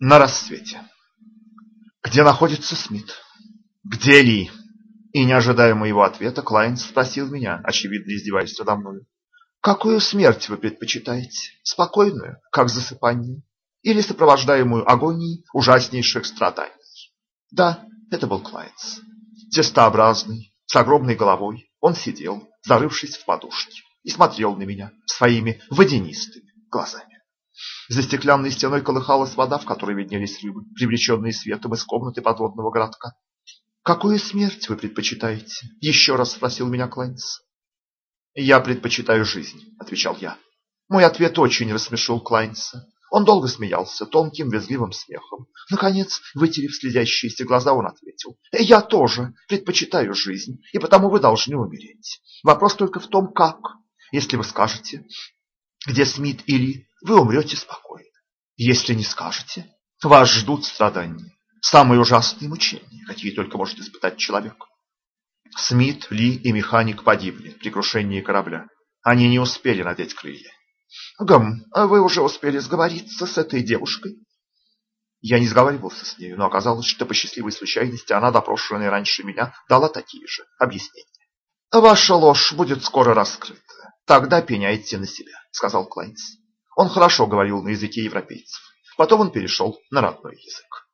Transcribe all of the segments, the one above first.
На рассвете. Где находится Смит? Где Ли? И не ожидая моего ответа, Клайнс спросил меня, очевидно издеваясь надо мной. Какую смерть вы предпочитаете? Спокойную, как засыпание, или сопровождаемую агонией ужаснейших страданий? Да, это был Клайнс. Тестообразный, с огромной головой, он сидел, зарывшись в подушке, и смотрел на меня своими водянистыми глазами. За стеклянной стеной колыхалась вода, в которой виднелись рыбы, привлеченные светом из комнаты подводного городка. «Какую смерть вы предпочитаете?» — еще раз спросил меня Клайнс. «Я предпочитаю жизнь», — отвечал я. Мой ответ очень рассмешил Клайнса. Он долго смеялся, тонким, визгливым смехом. Наконец, вытерев слезящиеся глаза, он ответил. «Я тоже предпочитаю жизнь, и потому вы должны умереть. Вопрос только в том, как. Если вы скажете, где Смит или вы умрете спокойно. Если не скажете, вас ждут страдания, самые ужасные мучения, какие только может испытать человек. Смит, Ли и механик погибли при крушении корабля. Они не успели надеть крылья. Гам, а вы уже успели сговориться с этой девушкой? Я не сговаривался с нею, но оказалось, что по счастливой случайности она, допрошенная раньше меня, дала такие же объяснения. Ваша ложь будет скоро раскрыта. Тогда пеняйте на себя, сказал Клайнс. Он хорошо говорил на языке европейцев. Потом он перешел на родной язык.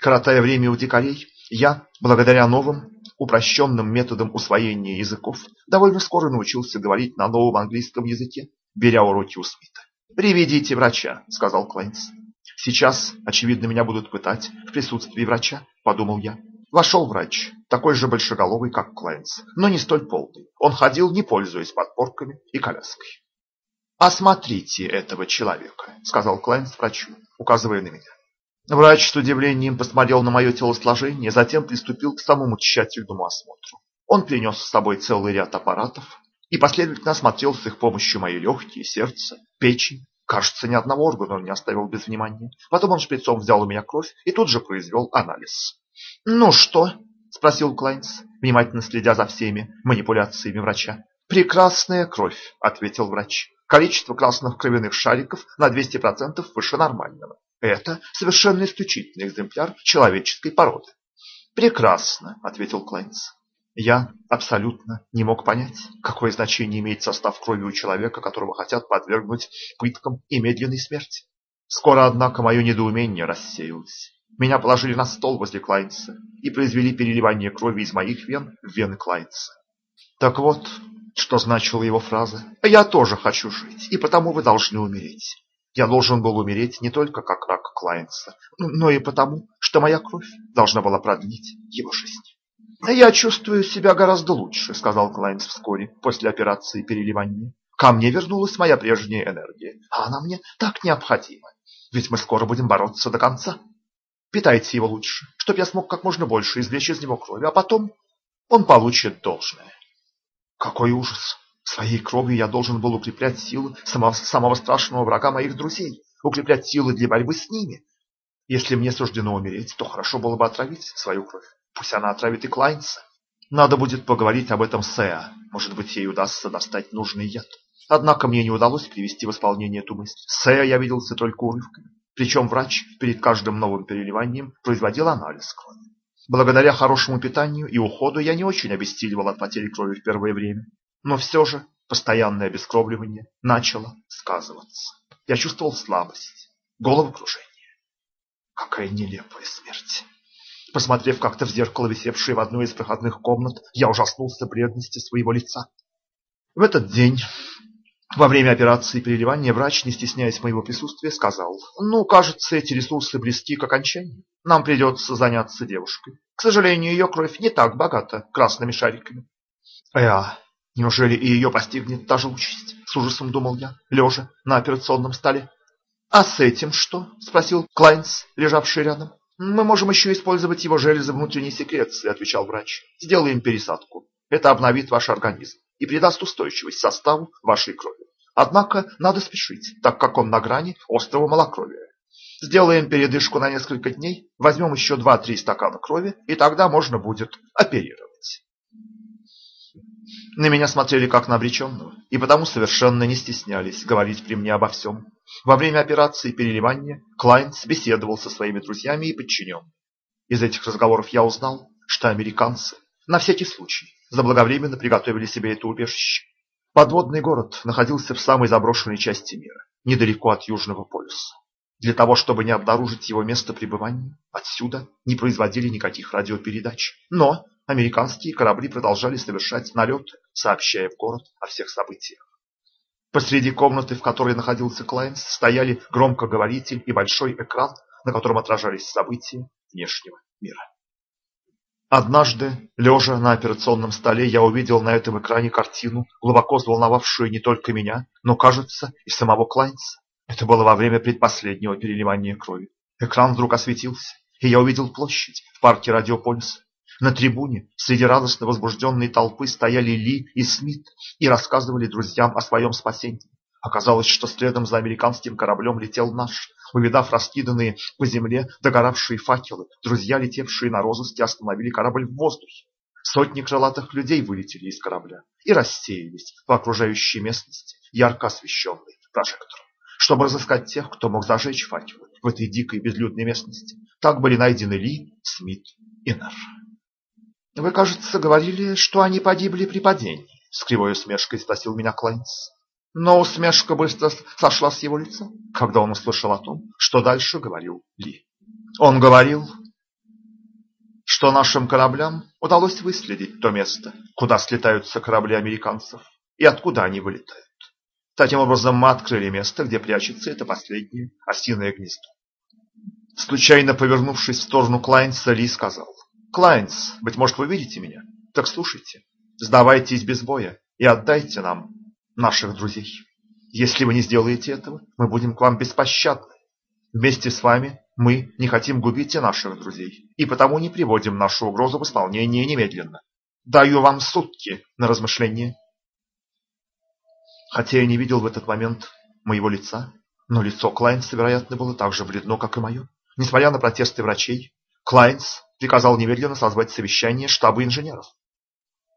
Коротая время у дикарей, я, благодаря новым, упрощенным методам усвоения языков, довольно скоро научился говорить на новом английском языке, беря уроки у Смита. «Приведите врача», — сказал Клайнс. «Сейчас, очевидно, меня будут пытать в присутствии врача», — подумал я. Вошел врач, такой же большеголовый, как Клайнс, но не столь полный. Он ходил, не пользуясь подпорками и коляской. «Осмотрите этого человека», — сказал Клайнс врачу, указывая на меня. Врач с удивлением посмотрел на мое телосложение, затем приступил к самому тщательному осмотру. Он принес с собой целый ряд аппаратов и последовательно осмотрел с их помощью мои легкие, сердце, печень. Кажется, ни одного органа он не оставил без внимания. Потом он шприцом взял у меня кровь и тут же произвел анализ. «Ну что?» – спросил Клайнс, внимательно следя за всеми манипуляциями врача. «Прекрасная кровь», – ответил врач. Количество красных кровяных шариков на 200% выше нормального. Это совершенно исключительный экземпляр человеческой породы. Прекрасно, ответил Клайнс. Я абсолютно не мог понять, какое значение имеет состав крови у человека, которого хотят подвергнуть пыткам и медленной смерти. Скоро, однако, мое недоумение рассеялось. Меня положили на стол возле Клайнса и произвели переливание крови из моих вен в вены Клайнса. Так вот, что значила его фраза «Я тоже хочу жить, и потому вы должны умереть». Я должен был умереть не только как рак Клайнса, но и потому, что моя кровь должна была продлить его жизнь. «Я чувствую себя гораздо лучше», — сказал Клайнс вскоре, после операции переливания. «Ко мне вернулась моя прежняя энергия, а она мне так необходима. Ведь мы скоро будем бороться до конца. Питайте его лучше, чтобы я смог как можно больше извлечь из него крови, а потом он получит должное». Какой ужас! Своей кровью я должен был укреплять силы самого, самого страшного врага моих друзей, укреплять силы для борьбы с ними. Если мне суждено умереть, то хорошо было бы отравить свою кровь. Пусть она отравит и Клайнса. Надо будет поговорить об этом с Эа. Может быть, ей удастся достать нужный яд. Однако мне не удалось привести в исполнение эту мысль. С Эа я виделся только урывками. Причем врач перед каждым новым переливанием производил анализ крови. Благодаря хорошему питанию и уходу я не очень обессиливал от потери крови в первое время. Но все же постоянное обескровливание начало сказываться. Я чувствовал слабость, головокружение. Какая нелепая смерть. Посмотрев как-то в зеркало, висевшее в одной из проходных комнат, я ужаснулся бледности своего лица. В этот день во время операции переливания врач, не стесняясь моего присутствия, сказал, «Ну, кажется, эти ресурсы близки к окончанию. Нам придется заняться девушкой. К сожалению, ее кровь не так богата красными шариками». «Эа, неужели и ее постигнет та же участь?» – с ужасом думал я, лежа на операционном столе. «А с этим что?» – спросил Клайнс, лежавший рядом. «Мы можем еще использовать его железы внутренней секреции», – отвечал врач. «Сделаем пересадку. Это обновит ваш организм и придаст устойчивость составу вашей крови. Однако надо спешить, так как он на грани острого малокровия. Сделаем передышку на несколько дней, возьмем еще 2-3 стакана крови, и тогда можно будет оперировать. На меня смотрели как на обреченного, и потому совершенно не стеснялись говорить при мне обо всем. Во время операции переливания Клайнс беседовал со своими друзьями и подчиненными. Из этих разговоров я узнал, что американцы на всякий случай заблаговременно приготовили себе это убежище. Подводный город находился в самой заброшенной части мира, недалеко от Южного полюса. Для того, чтобы не обнаружить его место пребывания, отсюда не производили никаких радиопередач. Но американские корабли продолжали совершать налеты, сообщая в город о всех событиях. Посреди комнаты, в которой находился Клайнс, стояли громкоговоритель и большой экран, на котором отражались события внешнего мира. Однажды, лежа на операционном столе, я увидел на этом экране картину, глубоко взволновавшую не только меня, но, кажется, и самого Клайнса. Это было во время предпоследнего переливания крови. Экран вдруг осветился, и я увидел площадь в парке Радиополиса. На трибуне среди радостно возбужденной толпы стояли Ли и Смит и рассказывали друзьям о своем спасении. Оказалось, что следом за американским кораблем летел наш. Увидав раскиданные по земле догоравшие факелы, друзья, летевшие на розыске, остановили корабль в воздухе. Сотни крылатых людей вылетели из корабля и рассеялись по окружающей местности, ярко освещенной прожектором чтобы разыскать тех, кто мог зажечь факелы в этой дикой безлюдной местности. Так были найдены Ли, Смит и Нер. «Вы, кажется, говорили, что они погибли при падении», — с кривой усмешкой спросил меня Клайнс. Но усмешка быстро сошла с его лица, когда он услышал о том, что дальше говорил Ли. Он говорил, что нашим кораблям удалось выследить то место, куда слетаются корабли американцев и откуда они вылетают. Таким образом, мы открыли место, где прячется это последнее осиное гнездо. Случайно повернувшись в сторону Клайнса, Ли сказал. «Клайнс, быть может, вы видите меня? Так слушайте, сдавайтесь без боя и отдайте нам наших друзей. Если вы не сделаете этого, мы будем к вам беспощадны. Вместе с вами мы не хотим губить и наших друзей, и потому не приводим нашу угрозу в исполнение немедленно. Даю вам сутки на размышление Хотя я не видел в этот момент моего лица, но лицо Клайнса, вероятно, было так же бледно, как и мое. Несмотря на протесты врачей, Клайнс приказал немедленно созвать совещание штаба инженеров.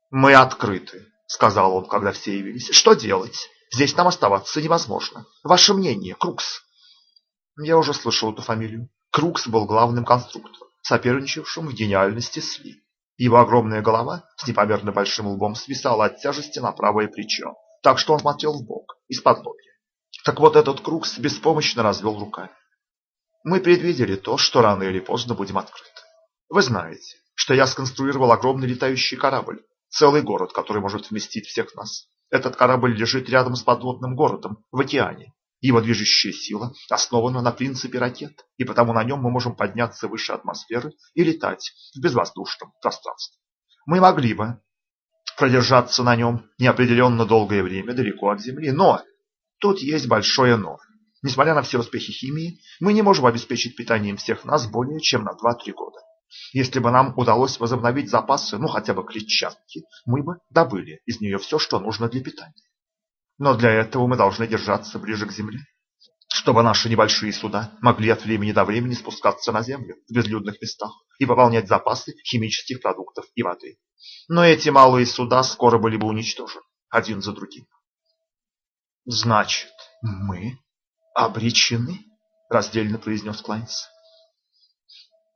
«Мы открыты», — сказал он, когда все явились. «Что делать? Здесь нам оставаться невозможно. Ваше мнение, Крукс?» Я уже слышал эту фамилию. Крукс был главным конструктором, соперничавшим в гениальности с Ли. Его огромная голова с непомерно большим лбом свисала от тяжести на правое плечо так что он смотрел в бок, из-под лобья. Так вот этот круг беспомощно развел руками. Мы предвидели то, что рано или поздно будем открыты. Вы знаете, что я сконструировал огромный летающий корабль, целый город, который может вместить всех нас. Этот корабль лежит рядом с подводным городом, в океане. Его движущая сила основана на принципе ракет, и потому на нем мы можем подняться выше атмосферы и летать в безвоздушном пространстве. Мы могли бы продержаться на нем неопределенно долгое время далеко от Земли. Но тут есть большое но. Несмотря на все успехи химии, мы не можем обеспечить питанием всех нас более чем на 2-3 года. Если бы нам удалось возобновить запасы, ну хотя бы клетчатки, мы бы добыли из нее все, что нужно для питания. Но для этого мы должны держаться ближе к Земле, чтобы наши небольшие суда могли от времени до времени спускаться на Землю в безлюдных местах и пополнять запасы химических продуктов и воды. Но эти малые суда скоро были бы уничтожены, один за другим. «Значит, мы обречены?» – раздельно произнес Клайнс.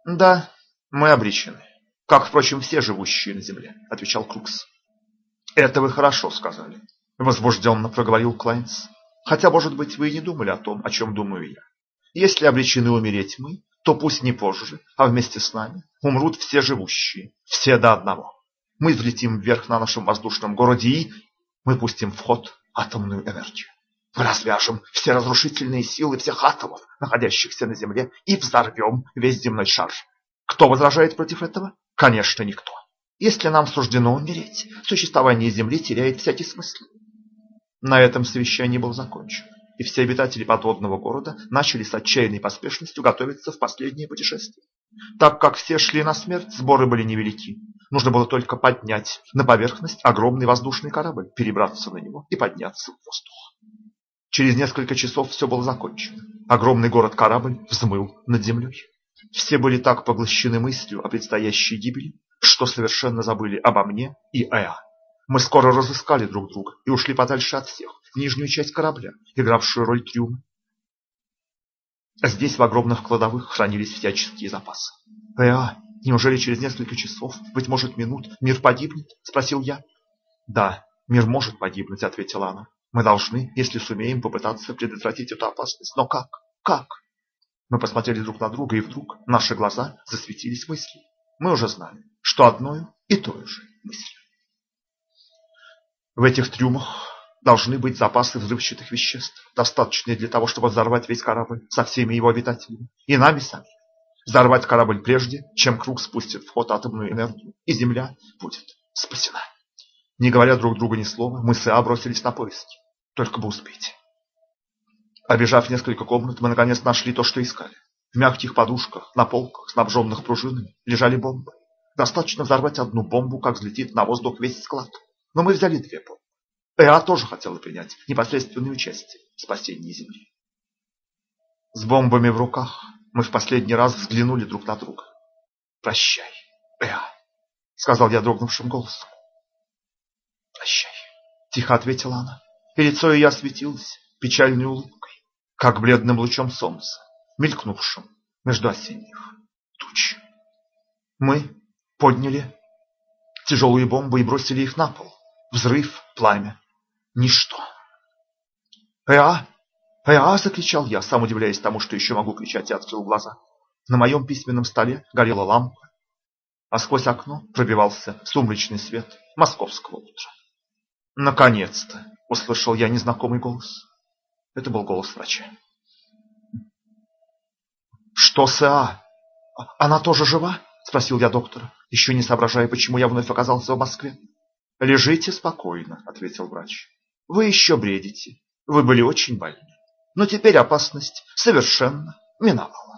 «Да, мы обречены, как, впрочем, все живущие на земле», – отвечал Крукс. «Это вы хорошо сказали», – возбужденно проговорил Клайнс. «Хотя, может быть, вы и не думали о том, о чем думаю я. Если обречены умереть мы, то пусть не позже, а вместе с нами умрут все живущие, все до одного. Мы взлетим вверх на нашем воздушном городе и мы пустим в ход атомную энергию. Мы развяжем все разрушительные силы всех атомов, находящихся на Земле, и взорвем весь земной шар. Кто возражает против этого? Конечно, никто. Если нам суждено умереть, существование Земли теряет всякий смысл. На этом совещание было закончено, и все обитатели подводного города начали с отчаянной поспешностью готовиться в последнее путешествие. Так как все шли на смерть, сборы были невелики. Нужно было только поднять на поверхность огромный воздушный корабль, перебраться на него и подняться в воздух. Через несколько часов все было закончено. Огромный город-корабль взмыл над землей. Все были так поглощены мыслью о предстоящей гибели, что совершенно забыли обо мне и Эа. Мы скоро разыскали друг друга и ушли подальше от всех, в нижнюю часть корабля, игравшую роль трюма. Здесь в огромных кладовых хранились всяческие запасы. «Эа, неужели через несколько часов, быть может минут, мир погибнет?» – спросил я. «Да, мир может погибнуть», – ответила она. «Мы должны, если сумеем, попытаться предотвратить эту опасность. Но как? Как?» Мы посмотрели друг на друга, и вдруг наши глаза засветились мыслью. Мы уже знали, что одною и той же мыслью. В этих трюмах должны быть запасы взрывчатых веществ, достаточные для того, чтобы взорвать весь корабль со всеми его обитателями и нами самими. Взорвать корабль прежде, чем круг спустит в ход атомную энергию, и Земля будет спасена. Не говоря друг другу ни слова, мы с Иа бросились на поиски, только бы успеть. Обежав несколько комнат, мы наконец нашли то, что искали. В мягких подушках, на полках, снабженных пружинами, лежали бомбы. Достаточно взорвать одну бомбу, как взлетит на воздух весь склад. Но мы взяли две бомбы. Эа тоже хотела принять непосредственное участие в спасении Земли. С бомбами в руках мы в последний раз взглянули друг на друга. «Прощай, Эа», — сказал я дрогнувшим голосом. «Прощай», — тихо ответила она, и лицо ее осветилось печальной улыбкой, как бледным лучом солнца, мелькнувшим между осенних туч. Мы подняли тяжелые бомбы и бросили их на пол. Взрыв, пламя, ничто. «Эа! Эа!» – закричал я, сам удивляясь тому, что еще могу кричать, и открыл глаза. На моем письменном столе горела лампа, а сквозь окно пробивался сумрачный свет московского утра. «Наконец-то!» – услышал я незнакомый голос. Это был голос врача. «Что с Эа? Она тоже жива?» – спросил я доктора, еще не соображая, почему я вновь оказался в Москве. «Лежите спокойно», – ответил врач. «Вы еще бредите. Вы были очень больны. Но теперь опасность совершенно миновала».